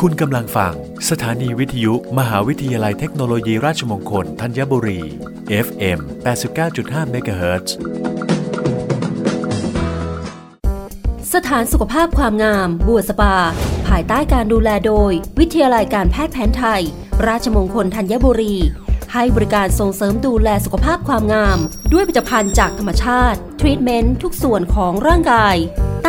คุณกำลังฟัง สถานีวิทยุ มหาวิทยาลัยเทคโนโลยีราชมงคลธัญบุรี FM 89.5 MHz สถานสุขภาพความงาม บัวสปา ภายใต้การดูแลโดย วิทยาลัยการแพทย์แผนไทย ราชมงคลธัญบุรี ให้บริการส่งเสริมดูแลสุขภาพความงาม ด้วยผลิตภัณฑ์จากธรรมชาติ ทรีตเมนต์ทุกส่วนของร่างกาย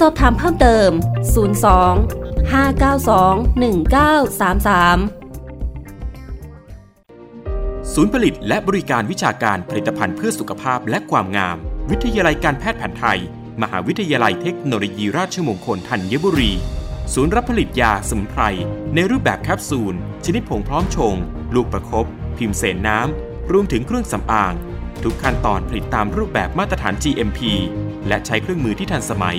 สอบถามเพิ่มเติม 02 592 1933 ศูนย์ผลิตและบริการวิชาการผลิตภัณฑ์เพื่อสุขภาพและความงาม วิทยาลัยการแพทย์แผนไทย มหาวิทยาลัยเทคโนโลยีราชมงคลธัญบุรี ศูนย์รับผลิตยาสมุนไพร ในรูปแบบแคปซูล ชนิดผงพร้อมชง ลูกประคบพิมพ์เสนน้ำ รวมถึงเครื่องสำอาง ทุกขั้นตอนผลิตตามรูปแบบมาตรฐาน GMP และใช้เครื่องมือที่ทันสมัย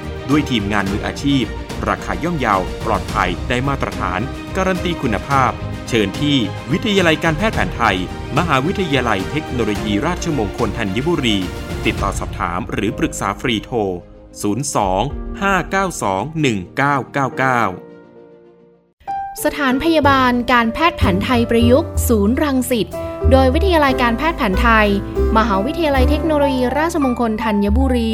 ด้วยทีมงานมืออาชีพ ราคาย่อมเยาว ปลอดภัยได้มาตรฐาน การันตีคุณภาพ เชิญที่วิทยาลัยการแพทย์แผนไทย มหาวิทยาลัยเทคโนโลยีราชมงคลธัญบุรี ติดต่อสอบถามหรือปรึกษาฟรีโทร 02 592 1999สถานพยาบาลการแพทย์แผนไทยประยุกต์ ศูนย์รังสิต โดยวิทยาลัยการแพทย์แผนไทย มหาวิทยาลัยเทคโนโลยีราชมงคลธัญบุรี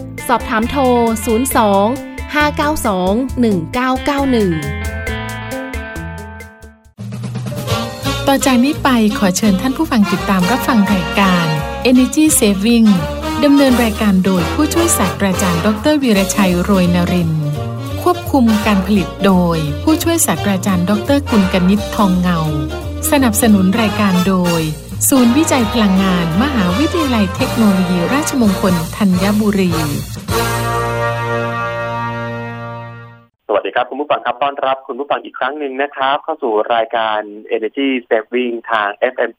อบถามโทร 02 592 1991 ต่อจากนี้ไปขอเชิญท่านผู้ฟังติดตามรับฟังรายการ Energy Saving ดำเนินรายการโดยผู้ช่วยศาสตราจารย์ ดรวีรชัยโรยนริน ควบคุมการผลิตโดย ผู้ช่วยศาสตราจารย์ ดรกุลกนิษฐ์ทองเงา สนับสนุนรายการโดย ศูนย์วิจัยพลังงาน มหาวิทยาลัยเทคโนโลยี ราชมงคลธัญบุรี สวัสดีครับ คุณผู้ฟังครับต้อนรับ คุณผู้ฟังอีกครั้งหนึ่งนะครับ เข้าสู่รายการ Energy Saving ทาง FM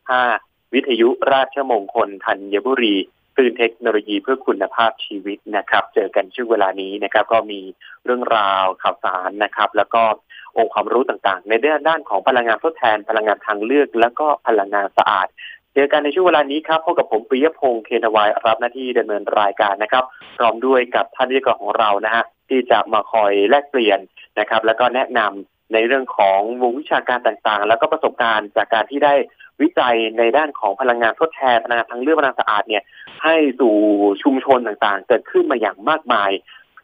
89.5 วิทยุราชมงคลธัญบุรีคลื่นเทคโนโลยีเพื่อคุณภาพชีวิตนะครับ เจอกันช่วงเวลานี้นะครับ ก็มีเรื่องราวข่าวสารนะครับ แล้วก็ องค์ความรู้ต่างๆในด้านด้านของพลังงานทดแทน พลังงานทางเลือก แล้วก็พลังงานสะอาดเจอกันในช่วงเวลานี้ครับพบกับผมปิยพงษ์เคนวายรับหน้าที่ดำเนินรายการนะครับ พร้อมด้วยกับท่านวิทยากรของเรานะฮะที่จะมาคอยแลกเปลี่ยนนะครับ แล้วก็แนะนำในเรื่องของวงวิชาการต่างๆ แล้วก็ประสบการณ์จากการที่ได้วิจัยในด้านของพลังงานทดแทนพลังงานทางเลือกพลังงานสะอาดเนี่ยให้สู่ชุมชนต่างๆ เกิดขึ้นมาอย่างมากมาย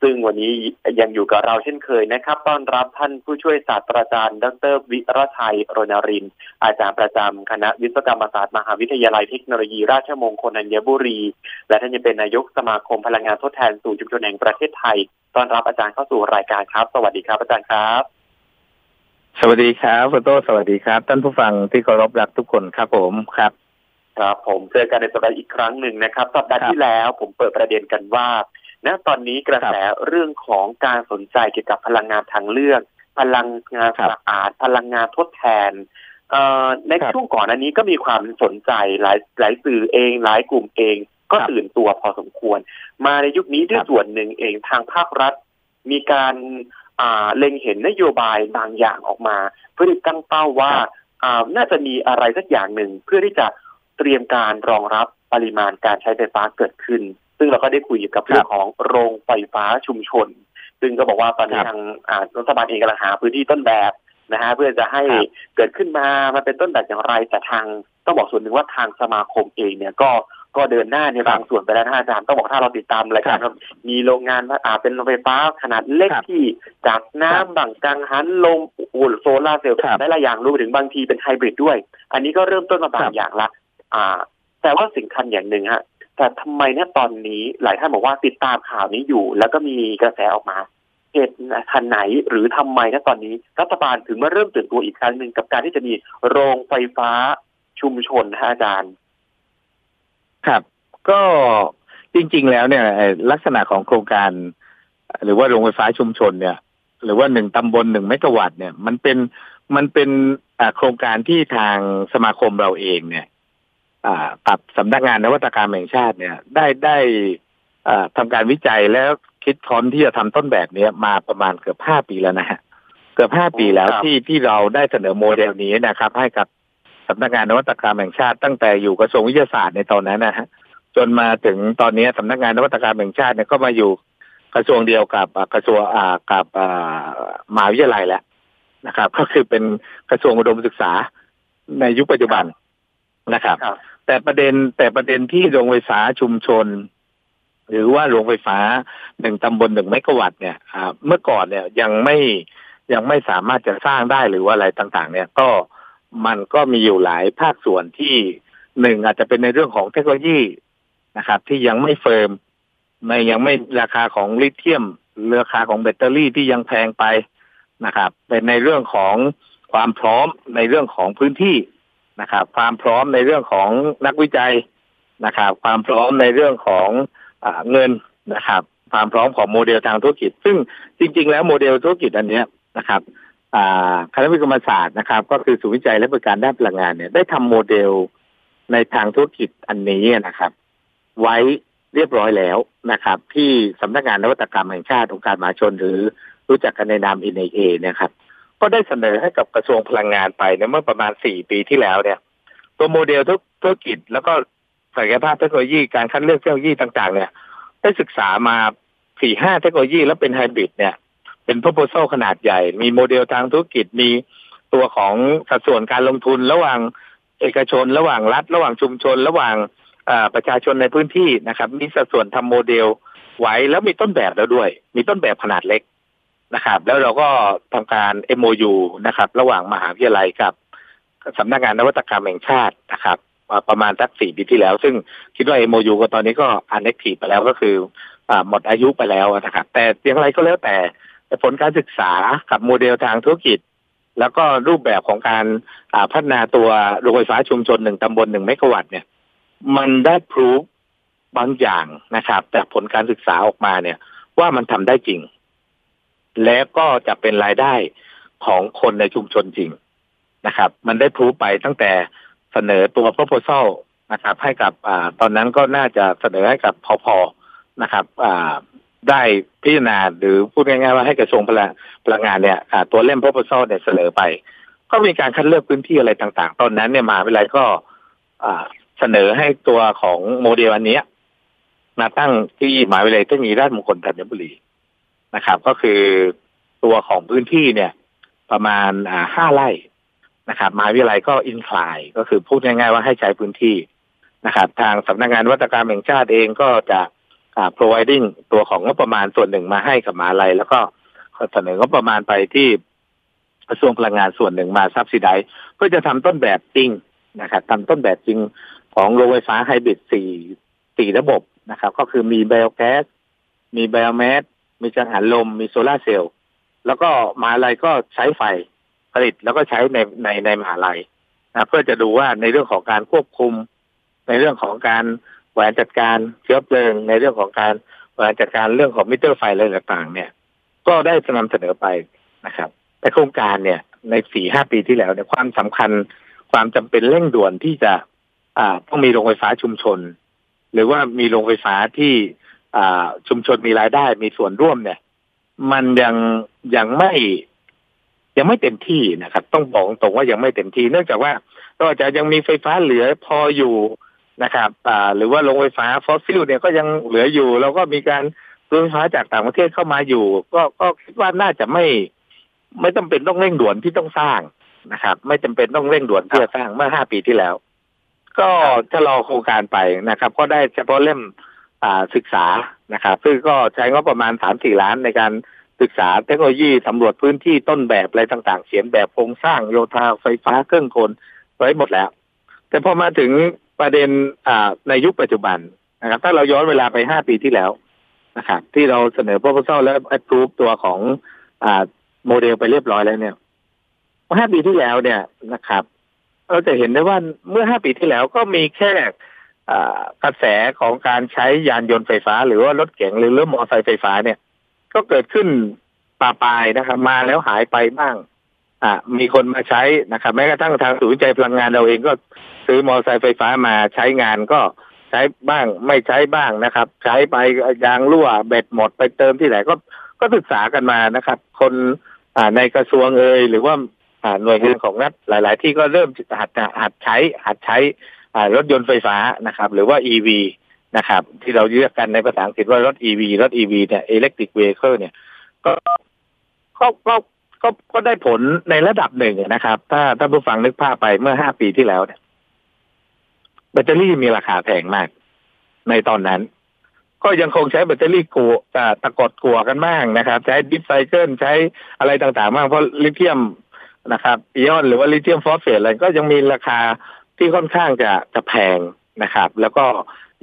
ซึ่งวันนี้ยังอยู่กับเราเช่นเคยนะครับ ต้อนรับท่านผู้ช่วยศาสตราจารย์ ดร วิรชัยโรนาริน อาจารย์ประจำคณะวิศวกรรมศาสตร์มหาวิทยาลัยเทคโนโลยี ราชมงคลธัญบุรี และท่านยังเป็นนายกสมาคมพลังงานทดแทนสู่ชุมชนแห่งประเทศไทย ต้อนรับอาจารย์เข้าสู่รายการครับ สวัสดีครับ อาจารย์ครับ สวัสดีครับคุณโต้สวัสดีครับ ท่านผู้ฟังที่เคารพรักทุกคนครับผมครับ ครับ ผมเจอกันในสัปดาห์อีกครั้งหนึ่งนะครับ สัปดาห์ที่แล้วผมเปิดประเด็นกันว่า ณตอนนี้กระแสเรื่องของการสนใจเกี่ยวกับพลังงานทางเลือก พลังงานสะอาด พลังงานทดแทนเอ่อในช่วงก่อนอันนี้ก็มีความสนใจหลายหลายสื่อเอง หลายกลุ่มเอง ก็ตื่นตัวพอสมควร มาในยุคนี้ด้วยส่วนหนึ่งเองทางภาครัฐ มีการอ่าเล็งเห็นนโยบายบางอย่างออกมา เพื่อที่ตั้งเป้าว่าอ่าน่าจะมีอะไรสักอย่างหนึ่งเพื่อที่จะเตรียมการรองรับปริมาณการใช้ไฟฟ้าเกิดขึ้น ซึ่งเราก็ได้คุยกับเรื่องของโรงไฟฟ้าชุมชน ซึ่งก็บอกว่าตอนนี้ทางรัฐบาลเองกำลังหาพื้นที่ต้นแบบนะฮะเพื่อจะให้เกิดขึ้นมามาเป็นต้นแบบอย่างไร แต่ทางต้องบอกส่วนหนึ่งว่าทางสมาคมเองเนี่ยก็ก็เดินหน้าในบางส่วนไปแล้วนะอาจารย์ต้องบอกถ้าเราติดตามรายการมีโรงงานอ่าเป็นโรงไฟฟ้าขนาดเล็กที่จากน้ำบังกังหันลมอุ่นโซลาเซลล์ได้หลายอย่างรู้ถึงบางทีเป็นไฮบริดด้วย อันนี้ก็เริ่มต้นมาบางอย่างละ อ่า แต่ว่าสิ่งคัญอย่างหนึ่งฮะ แต่ทำไมเนี่ยตอนนี้หลายท่านบอกว่าติดตามข่าวนี้อยู่ แล้วก็มีกระแสออกมาเหตุทันไหนหรือทำไมนะตอนนี้ รัฐบาลถึงมาเริ่มตื่นตัวอีกครั้งหนึ่งกับการที่จะมีโรงไฟฟ้าชุมชนฮะอาจารย์ ครับ ก็จริง ๆ แล้วเนี่ยลักษณะของโครงการ หรือว่าโรงไฟฟ้าชุมชนเนี่ย หรือว่าหนึ่งตำบลหนึ่งเมกะวัตต์เนี่ย มันเป็นมันเป็นโครงการที่ทางสมาคมเราเองเนี่ย กับสำนักงานนวัตกรรมแห่งชาติเนี่ย ได้ได้ทำการวิจัยแล้วคิดค้นที่จะทำต้นแบบนี้มาประมาณเกือบห้าปีแล้วนะฮะเกือบห้าปีแล้วที่ที่เราได้เสนอโมเดลนี้นะครับ ให้กับสำนักงานนวัตกรรมแห่งชาติตั้งแต่อยู่กระทรวงวิทยาศาสตร์ในตอนนั้นนะฮะจนมาถึงตอนนี้สำนักงานนวัตกรรมแห่งชาติเนี่ยก็มาอยู่กระทรวงเดียวกับกระทรวงอ่ากับมหาวิทยาลัยแล้วนะครับ ก็คือเป็นกระทรวงอุดมศึกษาในยุคปัจจุบันนะครับ แต่ประเด็นแต่ประเด็นที่โรงไฟฟ้าชุมชน หรือว่าโรงไฟฟ้าหนึ่งตำบลหนึ่งเมกะวัตต์เนี่ยเมื่อก่อนเนี่ยยังไม่ยังไม่สามารถจะสร้างได้หรือว่าอะไรต่าง ๆ เนี่ยก็มันก็มีอยู่หลายภาคส่วนที่หนึ่งอาจจะเป็นในเรื่องของเทคโนโลยีนะครับ ที่ยังไม่เฟิร์มไม่ยังไม่ราคาของลิเธียมราคาของแบตเตอรี่ที่ยังแพงไปนะครับ เป็นในเรื่องของความพร้อมในเรื่องของพื้นที่ นะครับ ความพร้อมในเรื่องของนักวิจัยนะครับ ความพร้อมในเรื่องของเงินนะครับ ความพร้อมของโมเดลทางธุรกิจ ซึ่งจริง ๆ แล้วโมเดลธุรกิจอันนี้นะครับคณะวิทยาศาสตร์นะครับ ก็คือศูนย์วิจัยและบริการด้านพลังงานเนี่ยได้ทำโมเดลในทางธุรกิจอันนี้นะครับ ไว้เรียบร้อยแล้วนะครับ ที่สำนักงานนวัตกรรมแห่งชาติองค์การมหาชน หรือรู้จักกันในนาม NIA นะครับ ก็ได้เสนอให้กับกระทรวงพลังงานไปในเมื่อประมาณสี่ปีที่แล้วเนี่ย ตัวโมเดลธุรกิจแล้วก็ศักยภาพเทคโนโลยีการคัดเลือกเทคโนโลยีต่าง ๆ เนี่ย ได้ศึกษามาสี่ห้าเทคโนโลยีแล้วเป็นไฮบริดเนี่ย เป็นพ r o p o s a l ขนาดใหญ่ มีโมเดลทางธุรกิจมีตัวของสัดส่วนการลงทุนระหว่างเอกชน ระหว่างรัฐ ระหว่างชุมชน ระหว่างประชาชนในพื้นที่นะครับ มีสัดส่วนทำโมเดลไว้แล้วมีต้นแบบแล้วด้วย มีต้นแบบขนาดเล็ก นะครับ แล้วเราก็ทำการ MOU นะครับ ระหว่างมหาวิทยาลัยกับสำนักงานนวัตกรรมแห่งชาตินะครับประมาณสักสี่ปีที่แล้ว ซึ่งคิดว่า MOU ก็ตอนนี้ก็อันเน็กทีไปแล้วก็คือหมดอายุไปแล้วนะครับแต่อย่างไรก็แล้วแต่ผลการศึกษากับโมเดลทางธุรกิจ แล้วก็รูปแบบของการพัฒนาตัวโรงไฟฟ้าชุมชนหนึ่งตำบลหนึ่งเมกะวัตต์เนี่ย มันได้พรูฟบางอย่างนะครับ แต่ผลการศึกษาออกมาเนี่ย ว่ามันทำได้จริง และก็จะเป็นรายได้ของคนในชุมชนจริงนะครับ มันได้พูไปตั้งแต่เสนอตัว proposal นะครับ ให้กับอตอนนั้นก็น่าจะเสนอให้กับพอพอนะครับได้พิจารณาหรือพูดง่ายๆว่าให้กระทรวงพลังพลังงานเนี่ยตัวเล่ม proposal เนี่ยเสนอไป ก็มีการคัดเลือกพื้นที่อะไรต่าง ๆ ตอนนั้นเนี่ยมาวิไลก็เสนอให้ตัวของโมเดลอันนี้มาตั้งที่หมายวิเลยเทคโนโลยีราชมงคลธัญบุรี นะครับ ก็คือตัวของพื้นที่เนี่ย ประมาณห้าไร่นะครับมหาวิทยาลัยก็อินคลายก็คือพูดง่าย ๆ ว่าให้ใช้พื้นที่นะครับ ทางสำนักงงานวัตกรรมแห่งชาติเองก็จะอ่า providing ตัวของงบประมาณส่วนหนึ่งมาให้กับมหาลัย แล้วก็เสนองบประมาณไปที่กระทรวงพลังงานส่วนหนึ่งมาซับซิไดเพื่อจะทำต้นแบบจริงนะครับทำต้นแบบจริงของโรงไฟฟ้าไฮบริดสี่สี่ระบบนะครับ ก็คือมีไบโอแก๊สมีไบโอแมส มีจังหันลมมีโซลาเซลล์แล้วก็มหาลัยก็ใช้ไฟผลิตแล้วก็ใช้ในในในมหาลัยนะเพื่อจะดูว่าในเรื่องของการควบคุม ในเรื่องของการบริหารจัดการเชื้อเพลิง ในเรื่องของการบริหารจัดการเรื่องของมิเตอร์ไฟอะไรต่างๆ เนี่ย ก็ได้นำเสนอไปนะครับ แต่โครงการเนี่ย ในสี่ห้าปีที่แล้วเนี่ยความสำคัญความจำเป็นเร่งด่วนที่จะ อ่าต้องมีโรงไฟฟ้าชุมชน หรือว่ามีโรงไฟฟ้าที่ ชุมชนมีรายได้มีส่วนร่วมเนี่ย มันยังยังไม่ยังไม่เต็มที่นะครับ ต้องบอกตรงว่ายังไม่เต็มที่เนื่องจากว่าก็จะยังมีไฟฟ้าเหลือพออยู่นะครับหรือว่าโรงไฟฟ้าฟอสซิลเนี่ยก็ยังเหลืออยู่ แล้วก็มีการซื้อไฟฟ้าจากต่างประเทศเข้ามาอยู่ ก็ก็คิดว่าน่าจะไม่ ไม่จำเป็นต้องเร่งด่วนที่ต้องสร้างนะครับ ไม่จำเป็นต้องเร่งด่วนที่จะสร้างเมื่อห้าปีที่แล้ว ก็จะรอโครงการไปนะครับ ก็ได้เฉพาะเล่ม ศึกษานะครับซึ่งก็ใช้งบประมาณสามสี่ล้านในการศึกษาเทคโนโลยีสำรวจพื้นที่ต้นแบบอะไรต่าง ๆ เขียนแบบโครงสร้างโยธาไฟฟ้าเครื่องกลไว้หมดแล้ว แต่พอมาถึงประเด็นในยุคปัจจุบันนะครับ ถ้าเราย้อนเวลาไปห้าปีที่แล้วนะครับที่เราเสนอ proposal และ approve ตัวของอโมเดลไปเรียบร้อยแล้วเนี่ยห้าปีที่แล้วเนี่ยนะครับ เราจะเห็นได้ว่าเมื่อห้าปีที่แล้วก็มีแค่ กระแสของการใช้ยานยนต์ไฟฟ้า หรือว่ารถเก๋งหรือรถมอเตอร์ไซค์ไฟฟ้าเนี่ย ก็เกิดขึ้นปาปลายนะครับ มาแล้วหายไปบ้าง อ่ามีคนมาใช้นะครับ แม้กระทั่งทางศูนย์วิจัยพลังงานเราเองก็ซื้อมอเตอร์ไซค์ไฟฟ้ามาใช้งานก็ใช้บ้างไม่ใช้บ้างนะครับ ใช้ไปยางรั่วแบตหมดไปเติมที่ไหนก็ก็ศึกษากันมานะครับ คนอ่าในกระทรวงเอ่ยหรือว่าหน่วยงานของรัฐหลาย ๆ ที่ก็เริ่มหัดหัดใช้หัดใช้ รถยนต์ไฟฟ้านะครับ หรือว่า EV นะครับ ที่เราเรียกกันในภาษาอังกฤษว่ารถ EV รถ EV เนี่ย electric vehicle เนี่ย ก็ก็ก็ก็ก็ได้ผลในระดับหนึ่งนะครับ ถ้าถ้าผู้ฟังนึกภาพไปเมื่อห้าปีที่แล้วเนี่ยแบตเตอรี่มีราคาแพงมาก ในตอนนั้น ก็ยังคงใช้แบตเตอรี่ตะกั่วอ่ากรดตะกั่วกันบ้างนะครับ ใช้ deep cycle ใช้อะไรต่างๆบ้างเพราะลิเธียมนะครับอิออนหรือว่าลิเธียมฟอสเฟตอะไรก็ยังมีราคา ที่ค่อนข้างจะจะแพงนะครับ แล้วก็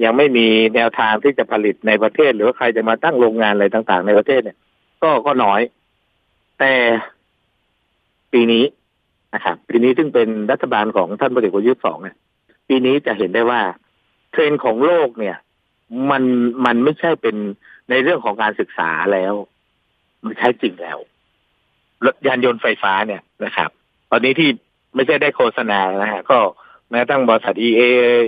ยังไม่มีแนวทางที่จะผลิตในประเทศ หรือว่าใครจะมาตั้งโรงงานอะไรต่างๆ ในประเทศเนี่ย ก็ก็น้อย แต่ปีนี้นะครับปีนี้ซึ่งเป็นรัฐบาลของท่านพลเอกประยุทธ์สองเนี่ย ปีนี้จะเห็นได้ว่า เทรนด์ของโลกเนี่ย มันมันไม่ใช่เป็นในเรื่องของการศึกษาแล้ว มันใช้จริงแล้วรถยานยนต์ไฟฟ้าเนี่ยนะครับ ตอนนี้ที่ไม่ใช่ได้โฆษณานะฮะก็ แม้ตั้งบริษัท EA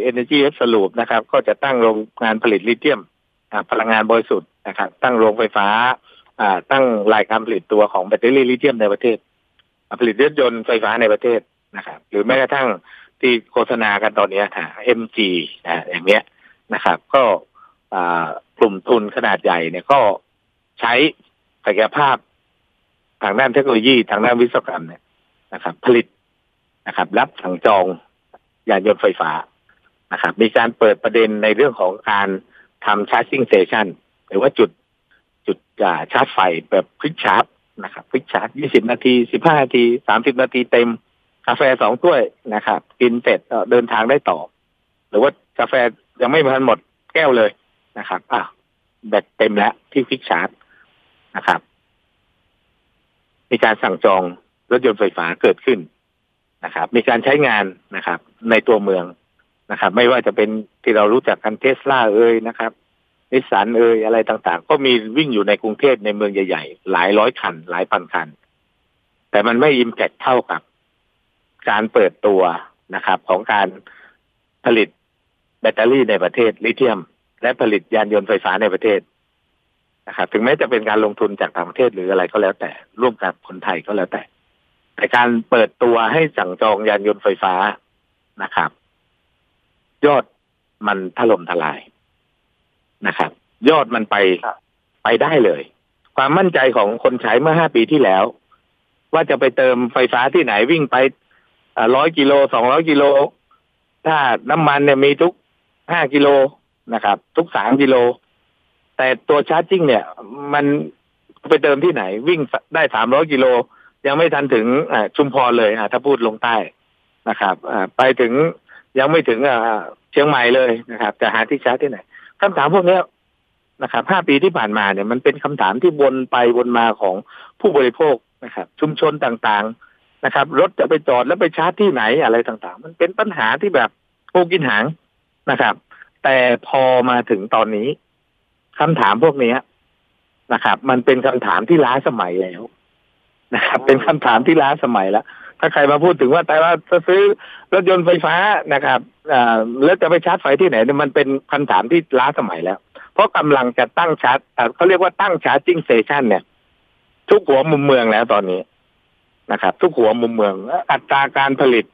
Energy Absolute นะครับ ก็จะตั้งโรงงานผลิตลิเธียมพลังงานบริสุทธิ์นะครับ ตั้งโรงไฟฟ้าตั้งรายการผลิตตัวของแบตเตอรี่ลิเธียมในประเทศ ผลิตรถยนต์ไฟฟ้าในประเทศนะครับ หรือแม้กระทั่งที่โฆษณากันตอนนี้ค่ะ MG นะอย่างเนี้ยนะครับ ก็กลุ่มทุนขนาดใหญ่เนี่ยก็ใช้ศักยภาพทางด้านเทคโนโลยีทางด้านวิศวกรรมเนี่ยนะครับ ผลิตนะครับ รับสั่งจอง ยานยนต์ไฟฟ้านะครับมีการเปิดประเด็นในเรื่องของการทำ charging station หรือว่าจุดจุดอ่าชาร์จไฟแบบ quick charge นะครับ quick charge ยี่สิบนาทีสิบห้านาทีสามสิบนาทีเต็ม กาแฟสองถ้วยนะครับ กินเสร็จเดินทางได้ต่อ หรือว่ากาแฟยังไม่ทันหมดแก้วเลยนะครับอะแบตเต็มแล้วที่ quick chargeนะครับ มีการสั่งจองรถยนต์ไฟฟ้าเกิดขึ้น นะครับ มีการใช้งานนะครับ ในตัวเมืองนะครับ ไม่ว่าจะเป็นที่เรารู้จักกันเทสลาเอ่ยนะครับนิสสันเอ่ยอะไรต่างๆ ก็มีวิ่งอยู่ในกรุงเทพในเมืองใหญ่ๆ หลายร้อยคัน หลายพันคัน แต่มันไม่ impact เท่ากับ การเปิดตัวนะครับ ของการผลิตแบตเตอรี่ในประเทศลิเธียม และผลิตยานยนต์ไฟฟ้าในประเทศนะครับ ถึงแม้จะเป็นการลงทุนจากต่างประเทศหรืออะไรก็แล้วแต่ร่วมกับคนไทยก็แล้วแต่ แต่การเปิดตัวให้สั่งจองยานยนต์ไฟฟ้านะครับ ยอดมันถล่มทลายนะครับ ยอดมันไปไปได้เลย ความมั่นใจของคนใช้เมื่อห้าปีที่แล้ว ว่าจะไปเติมไฟฟ้าที่ไหนวิ่งไปร้อยกิโลสองร้อยกิโล ถ้าน้ำมันเนี่ยมีทุกห้ากิโลนะครับ ทุกสามกิโล แต่ตัวชาร์จิ่งเนี่ย มันไปเติมที่ไหน วิ่งได้สามร้อยกิโล ยังไม่ทันถึงชุมพรเลยถ้าพูดลงใต้นะครับไปถึงยังไม่ถึงเชียงใหม่เลยนะครับจะหาที่ชาร์จที่ไหนคำถามพวกนี้นะครับห้าปีที่ผ่านมาเนี่ยมันเป็นคำถามที่วนไปวนมาของผู้บริโภคนะครับ ชุมชนต่างๆนะครับ รถจะไปจอดแล้วไปชาร์จที่ไหนอะไรต่างๆ มันเป็นปัญหาที่แบบโกกินหางนะครับ แต่พอมาถึงตอนนี้คำถามพวกนี้นะครับ มันเป็นคำถามที่ล้าสมัยแล้ว นะครับ เป็นคำถามที่ล้าสมัยแล้วถ้าใครมาพูดถึงว่าแต่ว่าจะซื้อรถยนต์ไฟฟ้านะครับแล้วจะไปชาร์จไฟที่ไหนมันเป็นคำถามที่ล้าสมัยแล้ว เพราะกำลังจะตั้งชาร์จเขาเรียกว่าตั้งชาร์จิ่งสเตชันเนี่ย ทุกหัวมุมเมืองแล้วตอนนี้นะครับ ทุกหัวมุมเมืองอัตราการผลิต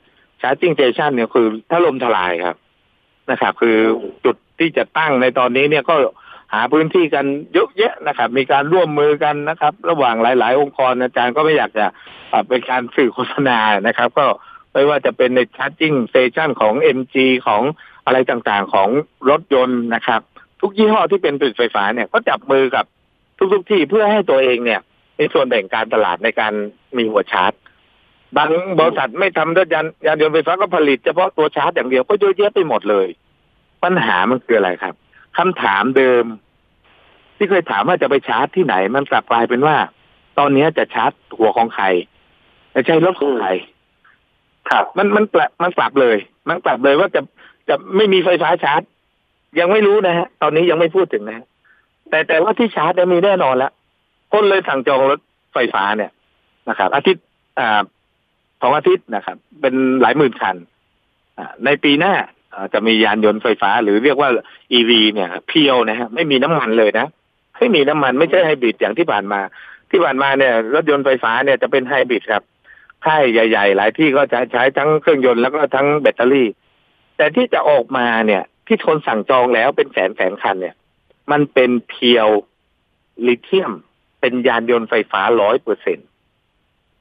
ชาร์จิ้งเ t ชันเนี่ยคือถล่มทลายครับนะครับ คือจุดที่จะตั้งในตอนนี้เนี่ยก็ หาพื้นที่กันเยอะแยะนะครับ มีการร่วมมือกันนะครับ ระหว่างหลาย ๆ องค์กรอาจารย์ก็ไม่อยากจะเป็นการสื่อโฆษณานะครับ ก็ไม่ว่าจะเป็นใน charging station ของ MG ของอะไรต่างๆของรถยนต์นะครับ ทุกยี่ห้อที่เป็นผลิตไฟฟ้าเนี่ยก็จับมือกับทุกๆที่เพื่อให้ตัวเองเนี่ยในส่วนแบ่งการตลาดในการมีหัวชาร์จบางบริษัทไม่ทำรถยานยานยนต์ไฟฟ้าก็ผลิตเฉพาะตัวชาร์จอย่างเดียวก็เยอะแยะไปหมดเลย ปัญหามันคืออะไรครับ คำถามเดิม ที่เคยถามว่าจะไปชาร์จที่ไหน มันกลับกลายเป็นว่า ตอนนี้จะชาร์จหัวของใครจะใช้รถของใครครับ มันมันกลับมันกลับเลย มันกลับเลยว่าจะจะไม่มีไฟฟ้าชาร์จ ยังไม่รู้นะฮะ ตอนนี้ยังไม่พูดถึงนะฮะแต่แต่ว่าที่ชาร์จจะมีแน่นอนแล้วคนเลยสั่งจองรถไฟฟ้าเนี่ยนะครับ อาทิตย์อ่าสองอาทิตย์นะครับ เป็นหลายหมื่นคันในปีหน้า จะมียานยนต์ไฟฟ้า หรือเรียกว่า EV เนี่ยเพียวนะฮะไม่มีน้ำมันเลยนะไม่มีน้ำมันไม่ใช่ไฮบริดอย่างที่ผ่านมา ที่ผ่านมาเนี่ย รถยนต์ไฟฟ้าเนี่ยจะเป็นไฮบริดครับค่ายใหญ่ ๆ หลายที่ก็จะใช้ทั้งเครื่องยนต์แล้วก็ทั้งแบตเตอรี่ แต่ที่จะออกมาเนี่ยที่ทนสั่งจองแล้วเป็นแสนแสนคันเนี่ย มันเป็นเพียวลิเธียม เป็นยานยนต์ไฟฟ้าร้อยเปอร์เซ็น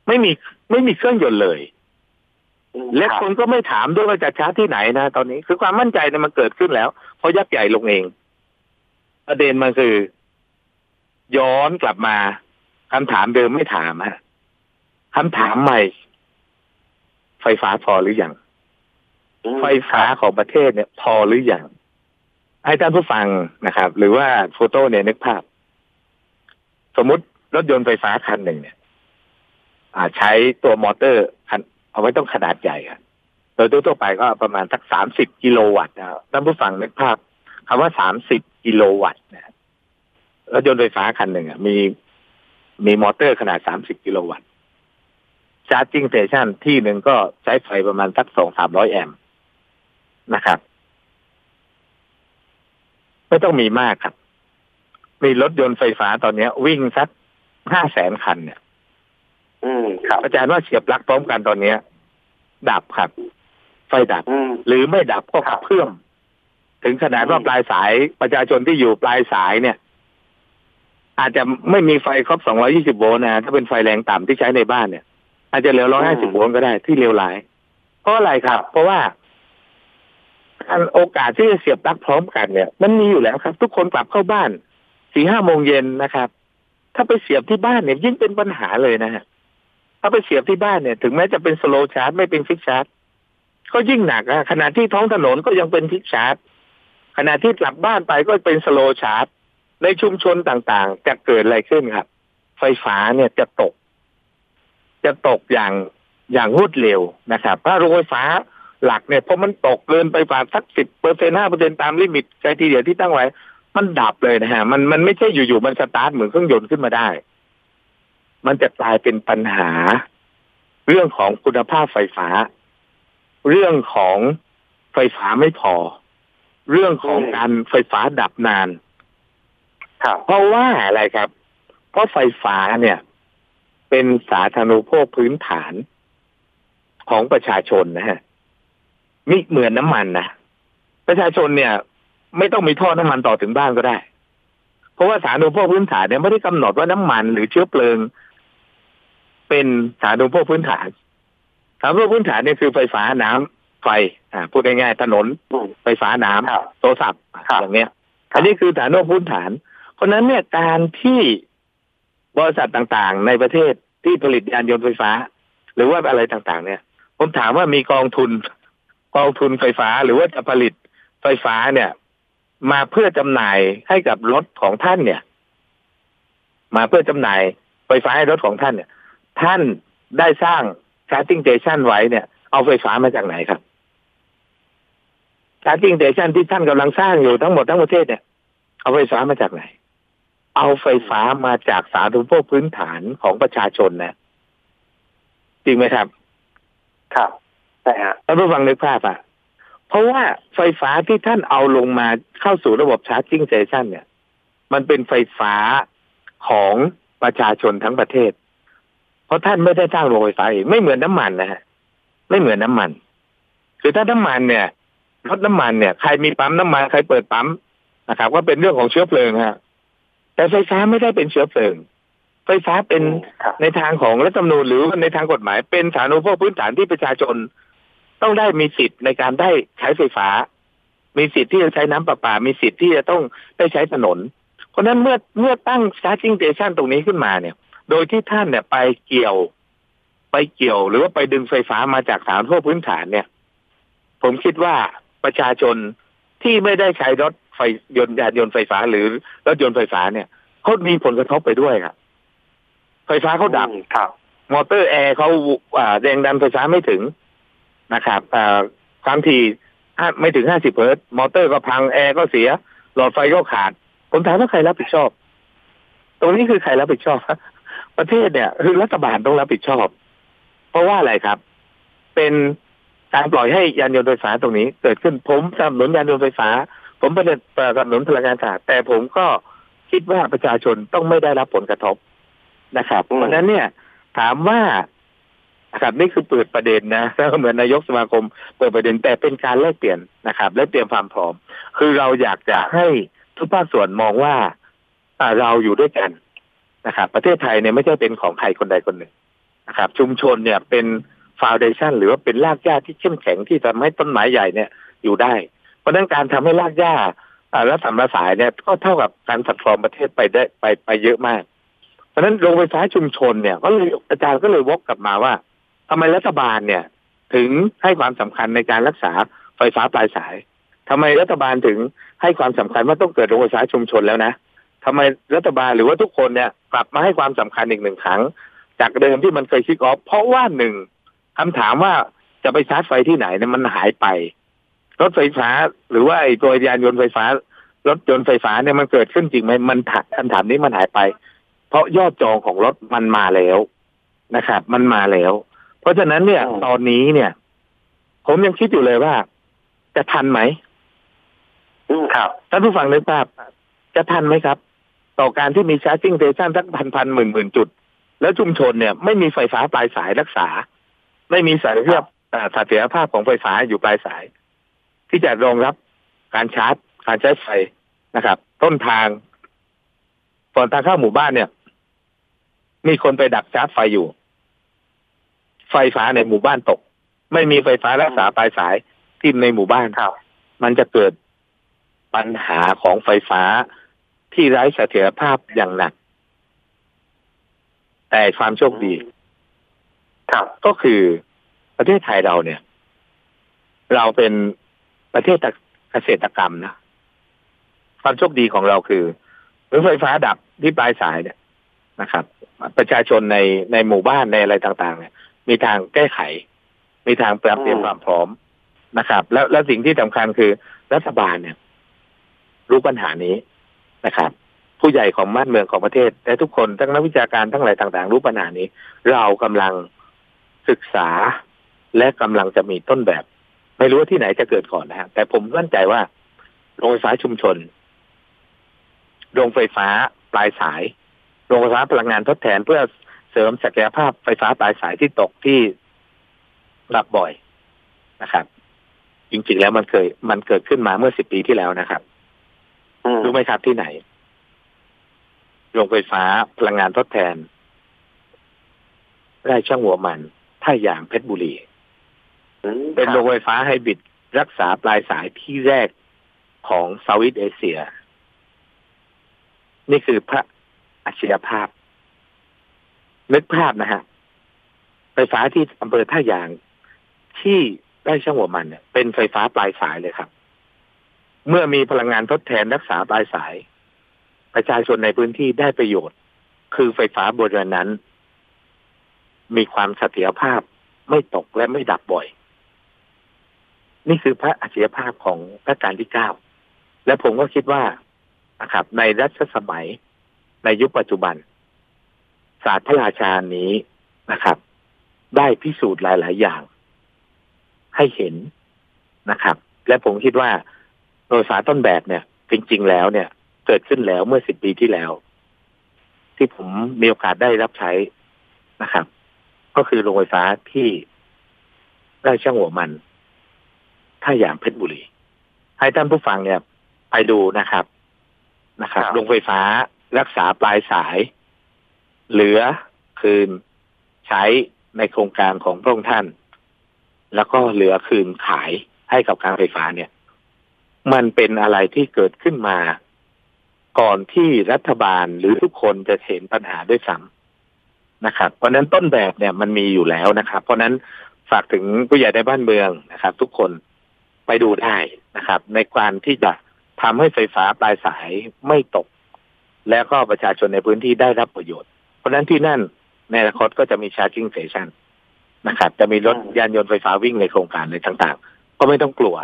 ไม่มีไม่มีเครื่องยนต์เลย และคนก็ไม่ถามด้วยว่าจะชาร์จที่ไหนนะตอนนี้คือความมั่นใจเนี่ยมันเกิดขึ้นแล้วเพราะยักษ์ใหญ่ลงเอง ประเด็นมันคือ ย้อนกลับมาคำถามเดิมไม่ถามฮะคำถามใหม่ ไฟฟ้าพอหรือยังไฟฟ้าของประเทศเนี่ย พอหรือยังให้ท่านผู้ฟังนะครับ หรือว่าโฟโต้เนี่ยนึกภาพ สมมุติรถยนต์ไฟฟ้าคันหนึ่งเนี่ยใช้ตัวมอเตอร์คัน เอาไว้ต้องขนาดใหญ่ครับโดยทั่วไปก็ประมาณสักสามสิบกิโลวัตต์นะท่านผู้ฟังนึกภาพคำว่าสามสิบกิโลวัตต์นะรถยนต์ไฟฟ้าคันหนึ่งมีมีมอเตอร์ขนาดสามสิบกิโลวัตต์ charging station ที่หนึ่งก็ใช้ไฟประมาณสักสองสามร้อยแอมป์นะครับ ไม่ต้องมีมากครับ มีรถยนต์ไฟฟ้าตอนนี้วิ่งสักห้าแสนคันเนี่ย อืมครับอาจารย์ว่าเสียบปลั๊กพร้อมกันตอนเนี้ย ดับครับ ไฟดับ หรือไม่ดับก็เพิ่มถึงขนาดว่าปลายสายประชาชนที่อยู่ปลายสายเนี่ย อาจจะไม่มีไฟครบ 220 โวลต์นะถ้าเป็นไฟแรงต่ำที่ใช้ในบ้านเนี่ย อาจจะเหลือ 150 โวลต์ก็ได้ที่เร็วหลาย เพราะอะไรครับ เพราะว่าโอกาสที่จะเสียบปลั๊กพร้อมกันเนี่ย มันมีอยู่แล้วครับ ทุกคนกลับเข้าบ้านสี่ห้าโมงเย็นนะครับ ถ้าไปเสียบที่บ้านเนี่ยยิ่งเป็นปัญหาเลยนะฮะ ถ้าไปเสียบที่บ้านเนี่ย ถึงแม้จะเป็น slow charge ไม่เป็น quick charge ก็ยิ่งหนักอะขณะที่ท้องถนนก็ยังเป็น quick charge ขณะที่กลับบ้านไปก็เป็น slow charge ในชุมชนต่างๆ จะเกิดอะไรขึ้นครับ ไฟฟ้าเนี่ยจะตก จะตกอย่างอย่างรวดเร็วนะครับถ้าโรงไฟฟ้าหลักเนี่ยพอมันตกเกินไปกว่าสักสิบเปอร์เซ็นห้าเปอร์เซ็นตาม limit criteria ที่ตั้งไว้ มันดับเลยนะฮะ มันมันไม่ใช่อยู่ๆมันสตาร์ทเหมือนเครื่องยนต์ขึ้นมาได้ มันจะกลายเป็นปัญหา เรื่องของคุณภาพไฟฟ้า เรื่องของไฟฟ้าไม่พอ เรื่องของการไฟฟ้าดับนานเพราะว่าอะไรครับ เพราะไฟฟ้าเนี่ย เป็นสาธารณูปโภคพื้นฐานของประชาชนนะฮะมิเหมือนน้ำมันนะประชาชนเนี่ย ไม่ต้องมีท่อน้ำมันต่อถึงบ้านก็ได้ เพราะว่าสาธารณูปโภคพื้นฐานเนี่ยไม่ได้กำหนดว่าน้ำมันหรือเชื้อเพลิง เป็นสาธารณูปโภคพื้นฐานสาธารณูปโภคพื้นฐานเนี่ยคือไฟฟ้าน้ำไฟอ่าพูดง่ายๆถนนไฟฟ้าน้ำโทรศัพท์อย่างเนี้ยอันนี้คือสาธารณูปพื้นฐาน เพราะนั้นเนี่ยการที่บริษัทต่างๆ ในประเทศที่ผลิตยานยนต์ไฟฟ้า หรือว่าอะไรต่างๆ เนี่ย ผมถามว่ามีกองทุนกองทุนไฟฟ้าหรือว่าจะผลิตไฟฟ้าเนี่ย มาเพื่อจำหน่ายให้กับรถของท่านเนี่ย มาเพื่อจำหน่ายไฟฟ้าให้รถของท่านเนี่ย ท่านได้สร้างชาร์จิงเ t ชันไว้เนี่ย เอาไฟฟ้ามาจากไหนครับชาร์จิงเ t ชันที่ท่านกำลังสร้างอยู่ทั้งหมดทั้งประเทศเนี่ย เอาไฟฟ้ามาจากไหน เอาไฟฟ้ามาจากสาธารณูปโภคพื้นฐานของประชาชนนะจริงไหมครับ ครับใช่ฮะท่านผู้ฟังนึกภาพอะเพราะว่าไฟฟ้าที่ท่านเอาลงมาเข้าสู่ระบบชาร์จิงเ t ชันเนี่ย มันเป็นไฟฟ้าของประชาชนทั้งประเทศ เพราะท่านไม่ได้สร้างโรงไฟฟ้าเองไม่เหมือนน้ำมันนะฮะไม่เหมือนน้ำมัน คือถ้าน้ำมันเนี่ยรถน้ำมันเนี่ยใครมีปั๊มน้ำมันใครเปิดปั๊มนะครับก็เป็นเรื่องของเชื้อเพลิงฮะแต่ไฟฟ้าไม่ได้เป็นเชื้อเพลิง ไฟฟ้าเป็นครับในทางของรัฐธรรมนูญหรือในทางกฎหมาย เป็นสาธารณูปโภคพื้นฐานที่ประชาชน ต้องได้มีสิทธิ์ในการได้ใช้ไฟฟ้า มีสิทธิ์ที่จะใช้น้ำประปา มีสิทธิ์ที่จะต้องได้ใช้ถนน เพราะฉะนั้นเมื่อเมื่อตั้ง charging station ตรงนี้ขึ้นมาเนี่ย โดยที่ท่านเนี่ยไปเกี่ยว ไปเกี่ยว หรือว่าไปดึงไฟฟ้ามาจากสาธารณูปโภคพื้นฐานเนี่ย ผมคิดว่าประชาชนที่ไม่ได้ใช้รถไฟยนต์ยานยนต์ไฟฟ้าหรือรถยนต์ไฟฟ้าเนี่ยเขามีผลกระทบไปด้วยครับไฟฟ้าเขาดับอืมครับมอเตอร์แอร์เขาอ่าแรงดันไฟฟ้าไม่ถึงนะครับอ่าความถี่ห้าไม่ถึงห้าสิบเฮิร์ตซ์มอเตอร์ก็พังแอร์ก็เสีย หลอดไฟก็ขาด ผมถามว่าใครรับผิดชอบ ตรงนี้คือใครรับผิดชอบ ประเทศเนี่ยคือรัฐบาลต้องรับผิดชอบ เพราะว่าอะไรครับ เป็นการปล่อยให้ยานยนต์ไฟฟ้าตรงนี้ เกิดขึ้นผมสนับสนุนยานยนต์ไฟฟ้า ผมประเด็นสนับสนุนพลังงานสะอาดแต่ผมก็คิดว่าประชาชนต้องไม่ได้รับผลกระทบนะครับอืมเพราะฉะนั้นเนี่ย ถามว่านะครับนี่คือเปิดประเด็นนะเหมือนนายกสมาคมเปิดประเด็นแต่เป็นการแลกเปลี่ยนนะครับและเตรียมความพร้อม คือเราอยากจะให้ทุกภาคส่วนมองว่าอ่าเราอยู่ด้วยกัน นะครับประเทศไทยเนี่ยไม่ใช่เป็นของใครคนใดคนหนึ่งนะครับชุมชนเนี่ยเป็นฟาวเดชันหรือว่าเป็นรากหญ้าที่เข้มแข็งที่ทำให้ต้นไม้ใหญ่เนี่ยอยู่ได้ เพราะนั้นการทำให้รากหญ้าและสัมระสายเนี่ยก็เท่ากับการสัดฟอร์มประเทศไปได้ไปไปเยอะมาก เพราะฉะนั้นโรงไฟฟ้าชุมชนเนี่ยก็เลยอาจารย์ก็เลยวกกลับมาว่าทำไมรัฐบาลเนี่ย ถึงให้ความสำคัญในการรักษาไฟฟ้าปลายสายทำไมรัฐบาลถึงให้ความสำคัญว่าต้องเกิดโรงไฟฟ้าชุมชนแล้วนะ ทำไมรัฐบาลหรือว่าทุกคนเนี่ยกลับมาให้ความสำคัญอีกหนึ่งครั้ง จากเดิมที่มันเคยคิกออฟเพราะว่าหนึ่งคำถามว่าจะไปชาร์จไฟที่ไหนเนี่ยมันหายไป รถไฟฟ้าหรือว่าไอ้ตัวยานยนต์ไฟฟ้า รถยนต์ไฟฟ้าเนี่ยมันเกิดขึ้นจริงไหมมันถคำถามนี้มันหายไป เพราะยอดจองของรถมันมาแล้วนะครับ มันมาแล้ว เพราะฉะนั้นเนี่ยอืมตอนนี้เนี่ย ผมยังคิดอยู่เลยว่า จะทันไหมอืมครับท่านผู้ฟังนึกภาพจะทันไหมครับ ต่อการที่มีชาร์จิ่งเ t ชันสักพันพันหมื่นหมื่นจุด แล้วชุมชนเนี่ยไม่มีไฟฟ้าปลายสายรักษา ไม่มีสายเทียบอ่าเสถียรภาพของไฟฟ้าอยู่ปลายสาย ที่จะรองรับการชาร์จการใช้ไฟนะครับ ต้นทางก่อนทางเข้าหมู่บ้านเนี่ย มีคนไปดักชาร์จไฟอยู่ ไฟฟ้าในหมู่บ้านตก ไม่มีไฟฟ้ารักษาปลายสายที่ในหมู่บ้านครับมันจะเกิดปัญหาของไฟฟ้า ที่ไร้เสถียรภาพอย่างหนัก แต่ความโชคดี ครับก็คือประเทศไทยเราเนี่ย เราเป็นประเทศเกษตรกรรมนะความโชคดีของเราคือหรือไฟฟ้าดับที่ปลายสายเนี่ยนะครับ ประชาชนในในหมู่บ้านในอะไรต่าง ๆ เนี่ย มีทางแก้ไข มีทางเตรียมเตรียมความพร้อมนะครับ แล้วแล้วสิ่งที่สำคัญคือรัฐบาลเนี่ย รู้ปัญหานี้ นะครับ ผู้ใหญ่ของบ้านเมืองของประเทศและทุกคนทั้งนักวิชาการทั้งหลายต่าง ๆ รู้ปัญหานี้ เรากำลังศึกษาและกำลังจะมีต้นแบบ ไม่รู้ว่าที่ไหนจะเกิดก่อนนะฮะแต่ผมมั่นใจว่าโรงไฟฟ้าชุมชนโรงไฟฟ้าปลายสาย โรงไฟฟ้าพลังงานทดแทนเพื่อเสริมศักยภาพไฟฟ้าปลายสายที่ตกที่ดับบ่อยนะครับ จริงๆแล้วมันเคย มันเกิดขึ้นมาเมื่อสิบปีที่แล้วนะครับ รู้ไหมครับที่ไหนโรงไฟฟ้าพลังงานทดแทนไร่ช่างหัวมันท่ายางเพชรบุรีอืมเป็นครับโรงไฟฟ้าไฮบริดรักษาปลายสายที่แรกของเซาท์อีสเอเชีย นี่คือพระอัจฉริยภาพนึกภาพนะฮะ ไฟฟ้าที่อำเภอท่ายางที่ไร่ช่างหัวมันเนี่ยเป็นไฟฟ้าปลายสายเลยครับ เมื่อมีพลังงานทดแทนรักษาปลายสาย ประชาชนในพื้นที่ได้ประโยชน์ คือไฟฟ้าบริเวณนั้น มีความเสถียรภาพไม่ตกและไม่ดับบ่อย นี่คือพระอัจฉริยภาพของรัชกาลที่เก้าและผมก็คิดว่านะครับ ในรัชสมัยในยุคปัจจุบัน ศาสตร์พระราชานี้นะครับ ได้พิสูจน์หลาย ๆ อย่าง ให้เห็นนะครับ และผมคิดว่า โดยสาต้นแบบเนี่ย จริง ๆ แล้วเนี่ย เกิดขึ้นแล้วเมื่อสิบปีที่แล้ว ที่ผมมีโอกาสได้รับใช้นะครับ ก็คือโรงไฟฟ้าที่ได้ช่างหัวมันท่าอย่างเพชรบุรี ให้ท่านผู้ฟังเนี่ย ไปดูนะครับนะครับโรงไฟฟ้ารักษาปลายสาย เหลือคืนใช้ในโครงการของพระองค์ท่าน แล้วก็เหลือคืนขายให้กับการไฟฟ้าเนี่ย มันเป็นอะไรที่เกิดขึ้นมา ก่อนที่รัฐบาลหรือทุกคนจะเห็นปัญหาด้วยซ้ำนะครับ เพราะนั้นต้นแบบเนี่ยมันมีอยู่แล้วนะครับ เพราะนั้นฝากถึงผู้ใหญ่ในบ้านเมืองนะครับ ทุกคนไปดูได้นะครับ ในการที่จะทำให้ไฟฟ้าปลายสายไม่ตก แล้วก็ประชาชนในพื้นที่ได้รับประโยชน์ เพราะนั้นที่นั่นในอนาคตก็จะมีชาร์จิ่งเซชันนะครับ จะมีรถยานยนต์ไฟฟ้าวิ่งในโครงการในต่าง ๆ ก็ไม่ต้องกลัว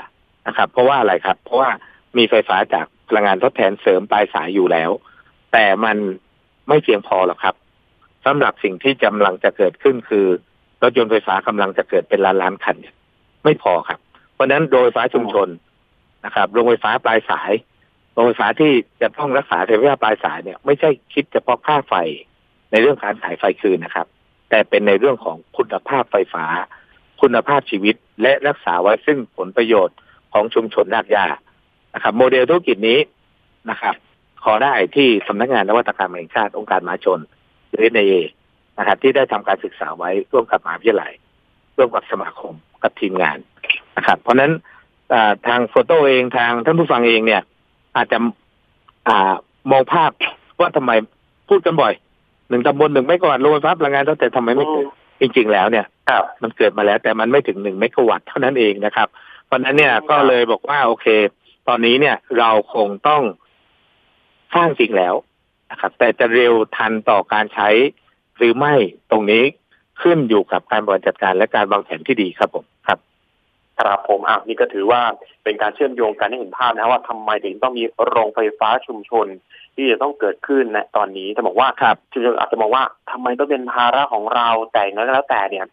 นะครับ เพราะว่าอะไรครับ เพราะว่ามีไฟฟ้าจากพลังงานทดแทนเสริมปลายสายอยู่แล้ว แต่มันไม่เพียงพอหรอกครับสำหรับสิ่งที่กำลังจะเกิดขึ้นคือรถยนต์ไฟฟ้ากำลังจะเกิดเป็นล้านล้านคันไม่พอครับ เพราะฉะนั้นโดยฟฟ้าชุมชนนะครับโรงไฟฟ้าปลายสายโรงไฟฟ้าที่จะต้องรักษาเทวาปลายสายเนี่ย ไม่ใช่คิดเฉพาะค่าไฟในเรื่องการขายไฟคืนนะครับ แต่เป็นในเรื่องของคุณภาพไฟฟ้า คุณภาพชีวิตและรักษาไว้ซึ่งผลประโยชน์ ของชุมชนรากหญ้านะครับ โมเดลธุรกิจนี้นะครับ ขอได้ที่สำนักงานนวัตกรรมแห่งชาติองค์การมหาชนหรือเอนะครับ ที่ได้ทำการศึกษาไว้ร่วมกับมหาวิทยาลัยร่วมกับสมาคมกับทีมงานนะครับ เพราะนั้นทางโฟโต้เองทางท่านผู้ฟังเองเนี่ย อาจจะอ่ามองภาพว่าทำไมพูดกันบ่อยหนึ่งตำบลหนึ่งไม่กวัตโรงไฟฟ้าพลังงานแต่ทำไมไม่เกิดจริง ๆ แล้วเนี่ยมันเกิดมาแล้วแต่มันไม่ถึงหนึ่งเมกะวัตต์เท่านั้นเองนะครับ เพราะนั้นเนี่ยก็เลยบอกว่าโอเค ตอนนี้เนี่ยเราคงต้องสร้างจริงแล้วนะครับ แต่จะเร็วทันต่อการใช้หรือไม่ตรงนี้ขึ้นอยู่กับการบริหารจัดการและการวางแผนที่ดีครับผมครับครับผมอะนี่ก็ถือว่าเป็นการเชื่อมโยงกันให้เห็นภาพนะว่าทำไมถึงต้องมีโรงไฟฟ้าชุมชน ที่จะต้องเกิดขึ้นในตอนนี้จะบอกว่าครับชุมชนอาจจะมองว่าทำไมต้องเป็นภาระของเราแต่งั้นแล้วแต่เนี่ย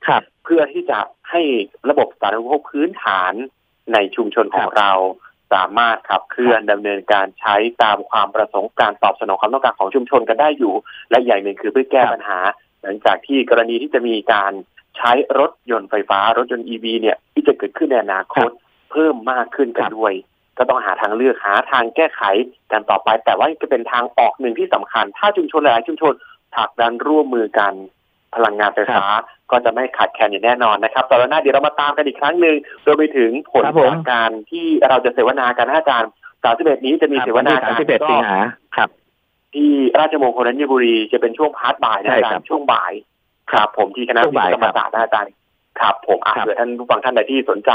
เพื่อที่จะให้ระบบสาธารณูปโภคพื้นฐาน ในชุมชนของเราสามารถขับเคลื่อนดำเนินการใช้ตามความประสงค์การตอบสนองความต้องการของชุมชนกันได้อยู่ และใหญ่หนึ่งคือเพื่อแก้ปัญหา หลังจากที่กรณีที่จะมีการใช้รถยนต์ไฟฟ้า รถยนต์ EV เนี่ย ที่จะเกิดขึ้นในอนาคตเพิ่มมากขึ้นกันด้วย ก็ต้องหาทางเลือกหาทางแก้ไขกันต่อไป แต่ว่าจะเป็นทางออกหนึ่งที่สำคัญ ถ้าชุมชนหลายชุมชนผลักดันร่วมมือกัน พลังงานไฟฟ้าก็จะไม่ขาดแคลนอย่างแน่นอนนะครับตอนหน้าเดี๋ยวเรามาตามกันอีกครั้งหนึ่งโดยไปถึงผลจากการที่เราจะเสวนากันอาจารย์สามสิบเอ็ดนี้จะมีเสวนาการก็ครับ ที่ราชมงคลธัญบุรีจะเป็นช่วงพาร์ทบ่ายนะครับช่วงบ่าย ครับ ผมที่คณะวิทยาศาสตร์อาจารย์ครับ ผมอาจจะท่านผู้ฟังท่านใดที่สนใจ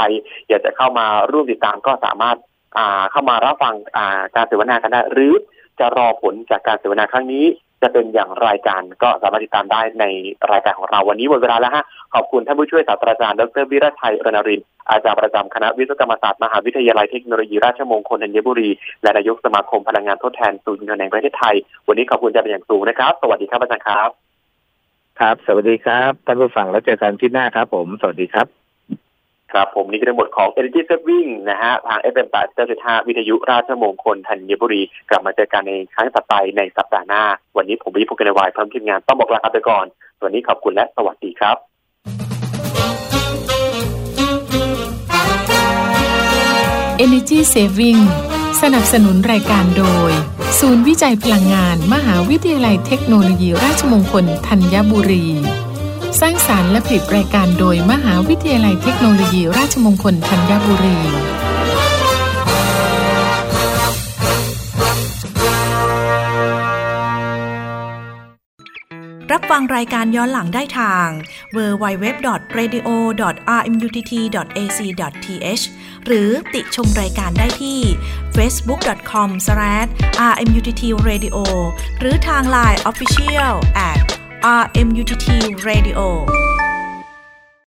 อยากจะเข้ามาร่วมติดตามก็สามารถอ่าเข้ามารับฟังอ่าการเสวนากันได้หรือจะรอผลจากการเสวนาครั้งนี้ จะเป็นอย่างรายการก็สามารถติดตามได้ในรายการของเราวันนี้หมดเวลาแล้วฮะขอบคุณท่านผู้ช่วยศาสตราจารย์ดรวิรัชัยรณรินอาจารย์ประจำคณะวิศวกรรมศาสตร์มหาวิทยาลัยเทคโนโลยีราชมงคลธัญบุรี และนายกสมาคมพลังงานทดแทนศูนย์เงินแห่งประเทศไทย วันนี้ขอบคุณจะเป็นอย่างสูงนะครับ สวัสดีครับอาจารย์ครับ ครับ สวัสดีครับท่านผู้ฟังแล้วเจอกันที่หน้าครับ ผม สวัสดีครับ ครับผมนี่คือทั้งหมดของ Energy Saving นะฮะ ทาง FM 8.5วิทยุราชมงคลธัญบุรี กลับมาเจอกันในครั้งต่อไปในสัปดาห์หน้า วันนี้ผมวิพุกนวายพร้อมทีมงานต้องบอกลาไปก่อน วันนี้ขอบคุณและสวัสดีครับ Energy Saving สนับสนุนรายการโดย ศูนย์วิจัยพลังงาน มหาวิทยาลัยเทคโนโลยีราชมงคลธัญบุรี สร้างสารรค์และผลิตรายการโดยมหาวิทยาลัยเทคโนโลยีราชมงคลธัญบุรีรับฟังรายการย้อนหลังได้ทาง www.radio.rmutt.ac.th หรือติชมรายการได้ที่ facebook.com/rmuttradio หรือทาง Line Official RMUTT Radio.